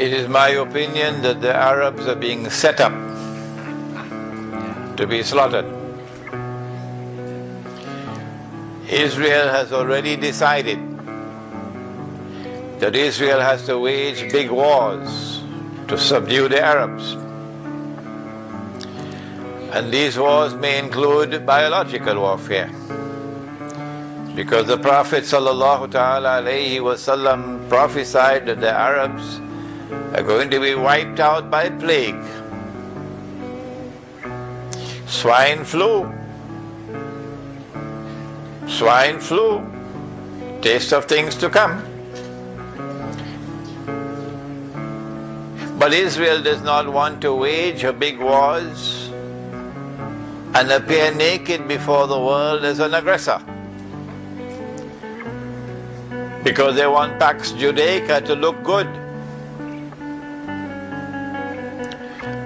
It is my opinion that the Arabs are being set up to be slaughtered. Israel has already decided that Israel has to wage big wars to subdue the Arabs. And these wars may include biological warfare. Because the Prophet ﷺ prophesied that the Arabs are going to be wiped out by plague. Swine flu. Swine flu. Taste of things to come. But Israel does not want to wage a big wars and appear naked before the world as an aggressor. Because they want Pax Judaica to look good.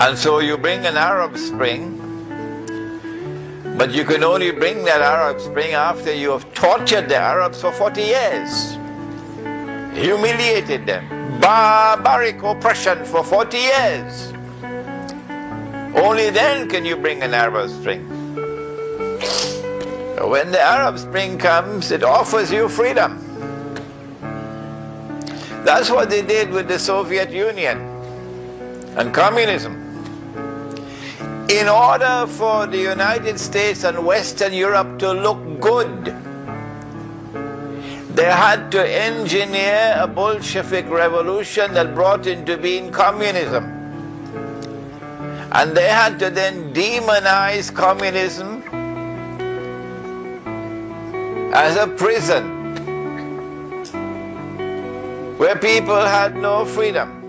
And so you bring an Arab Spring, but you can only bring that Arab Spring after you have tortured the Arabs for 40 years, humiliated them, barbaric oppression for 40 years. Only then can you bring an Arab Spring. When the Arab Spring comes, it offers you freedom. That's what they did with the Soviet Union and communism in order for the United States and Western Europe to look good, they had to engineer a Bolshevik revolution that brought into being communism. And they had to then demonize communism as a prison where people had no freedom.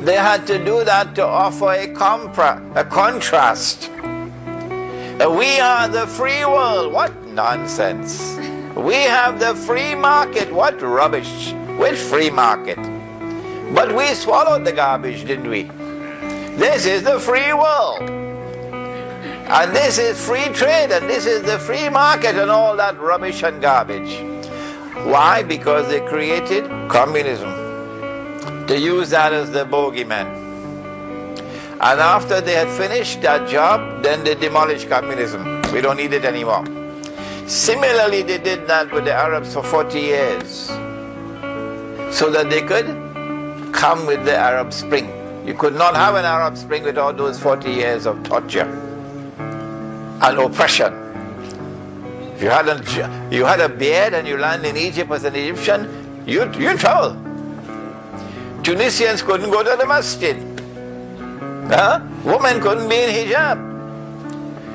They had to do that to offer a, compra- a contrast. Uh, we are the free world. What nonsense. We have the free market. What rubbish. Which free market? But we swallowed the garbage, didn't we? This is the free world. And this is free trade, and this is the free market, and all that rubbish and garbage. Why? Because they created communism to use that as the bogeyman. And after they had finished that job, then they demolished communism. We don't need it anymore. Similarly, they did that with the Arabs for 40 years so that they could come with the Arab Spring. You could not have an Arab Spring without those 40 years of torture and oppression. If you had a, you had a beard and you land in Egypt as an Egyptian, you, you're in trouble. Tunisians couldn't go to the masjid. Huh? Women couldn't be in hijab.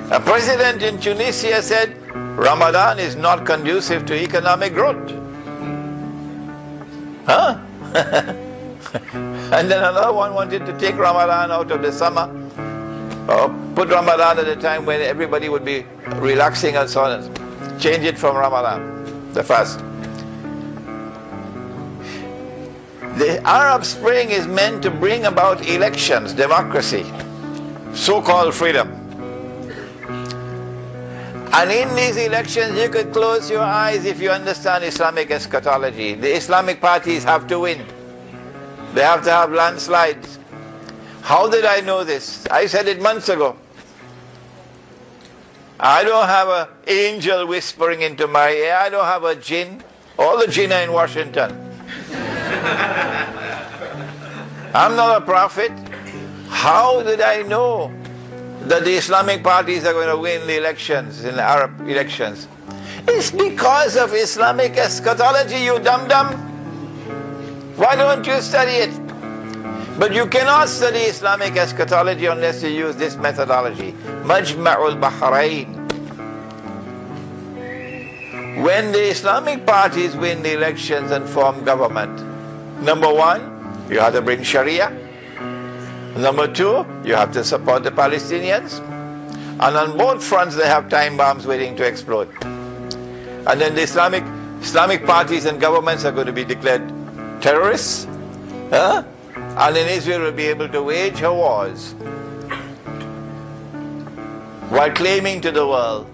A president in Tunisia said Ramadan is not conducive to economic growth. Huh? and then another one wanted to take Ramadan out of the summer, or put Ramadan at a time when everybody would be relaxing and so on. Change it from Ramadan, the fast. The Arab Spring is meant to bring about elections, democracy, so called freedom. And in these elections, you could close your eyes if you understand Islamic eschatology. The Islamic parties have to win, they have to have landslides. How did I know this? I said it months ago. I don't have an angel whispering into my ear. I don't have a jinn. All the jinn are in Washington. I'm not a prophet. How did I know that the Islamic parties are going to win the elections, in the Arab elections? It's because of Islamic eschatology, you dum dum. Why don't you study it? But you cannot study Islamic eschatology unless you use this methodology. Majma'ul Bahrain. When the Islamic parties win the elections and form government, number one, you have to bring Sharia. Number two, you have to support the Palestinians. And on both fronts, they have time bombs waiting to explode. And then the Islamic Islamic parties and governments are going to be declared terrorists. Huh? And then Israel will be able to wage her wars while claiming to the world